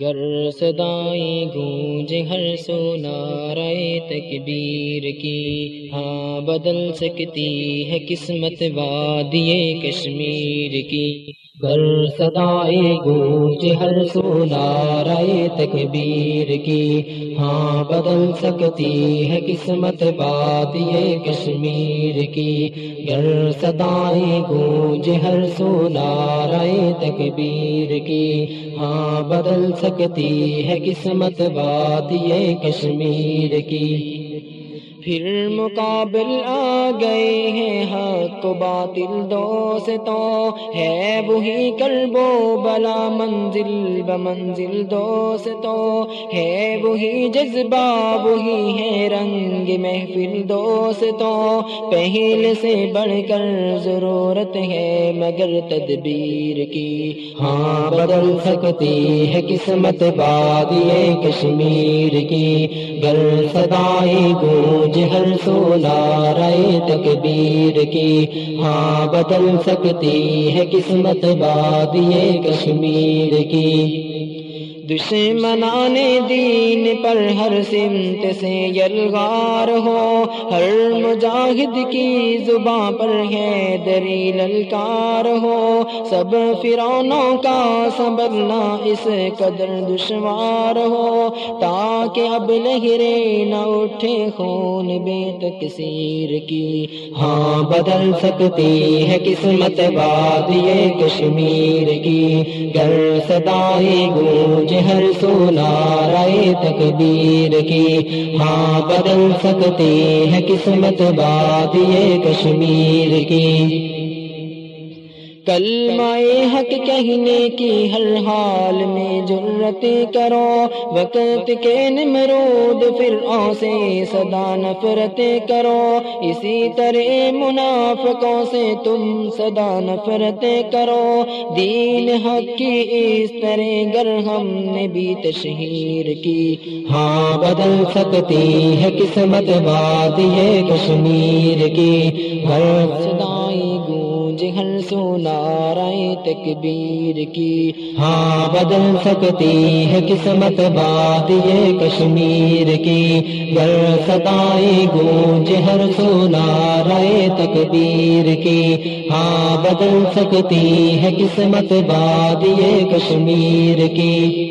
گر صدائی گونج ہر سو رائے تکبیر کی۔ ہاں بدل سکتی ہے قسمت وادی کشمیر کی۔ گر صدائی گونج ہر سونا رائے تکبیر کی۔ ہاں بدل سکتی ہے قسمت وادی کشمیر کی۔ گر صدائی گونج ہر سونا رائے تکبیر کی۔ ہاں بدل سکتی ہے قسمت بات یہ کشمیر کی۔ پھر مقابل آ گئے ہیں، حق و باطل دوستوں ہے وہی کربو بلا منزل، بمنزل دوستوں ہے وہی جذبہ، وہی ہے رنگ محفل دوستوں پہل سے بڑھ کر ضرورت ہے، مگر تدبیر کی۔ ہاں بدل سکتی ہے قسمت بادی کشمیر کی۔ گر سدائی گونج ہر سونا رائے تکبیر کی۔ ہاں بدل سکتی ہے قسمت بادی کشمیر کی۔ دشمنان دین پر ہر سمت سے یلغار ہو۔ ہر مجاہد کی زبان پر ہے دری للکار ہو۔ سب فرونوں کا سنبھلنا اس قدر دشوار ہو۔ تا تاکہ اب لہرے نہ اٹھے خون بے تکثیر کی۔ ہاں بدل سکتی ہے قسمت باد یہ کشمیر کی۔ گر سدائی گونج ہر سونا رائے تقدیر کی۔ ہاں بدل سکتی ہے قسمت بات یہ کشمیر کی۔ کلمائے حق کہنے کی ہر حال میں جرت کرو، وقت کے نمرود پھر سے صدا نفرت کرو۔ اسی طرح منافقوں سے تم صدا نفرت کرو۔ دین حق کی اس طرح گر ہم نے بھی تشہیر کی۔ ہاں بدل سکتی ہے قسمت بات یہ کشمیر کی۔ ہر صدائی گونج ہر سونا رائے تکبیر کی۔ ہاں بدل سکتی ہے قسمت بات یہ کشمیر کی۔ گر سدائی گونج ہر سونا رائے تکبیر کی۔ ہاں بدل سکتی ہے قسمت بات یہ کشمیر کی۔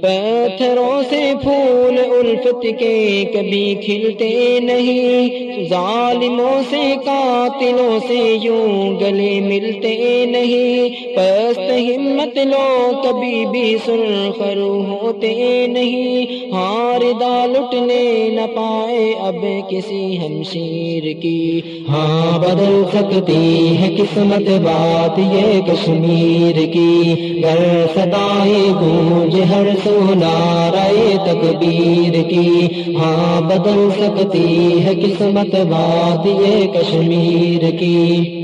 پتھروں سے پھول الفت کے کبھی کھلتے نہیں، ظالموں سے قاتلوں سے یوں گلے ملتے نہیں۔ پست ہمت لو، کبھی بھی سرخرو ہوتے نہیں۔ ہار دال اٹھنے نہ پائے اب کسی ہمشیر کی۔ ہاں بدل سکتی ہے قسمت بات یہ کشمیر کی۔ گر سدائے گونج ہر سونا رائے تکبیر کی۔ ہاں بدل سکتی ہے قسمت بات یہ کشمیر کی۔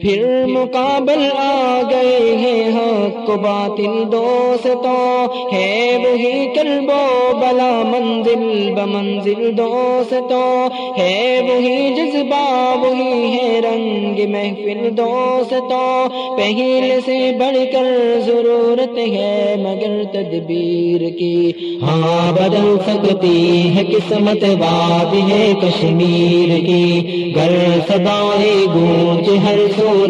پھر مقابل آ گئے ہیں حق و باطل دوستوں ہے وہی کلبو بلا منزل بمنزل دوستوں ہے وہی جذبہ وہی ہے رنگ محفل دوستوں پہل سے بڑھ کر ضرورت ہے، مگر تدبیر کی۔ ہاں بدل سکتی ہے، قسمت باد ہے کشمیر کی۔ گھر سدائے گونج، ہر سو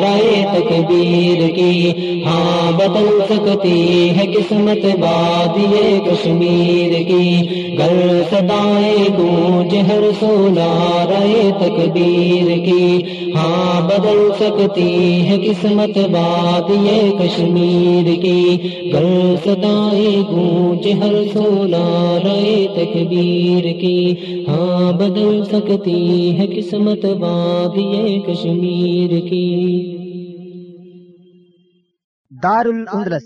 رائے تکبیر کی۔ ہاں بدل سکتی ہے، قسمت باد یہ کشمیر کی۔ گر سدائے گونج ہر سونا، رائے تکبیر کی۔ ہاں بدل سکتی ہے قسمت باد یہ کشمیر کی۔ گر سدائے گونج ہر سونا، رائے تکبیر کی۔ ہاں بدل سکتی ہے قسمت باد یہ کشمیر کی۔ دار الاندلس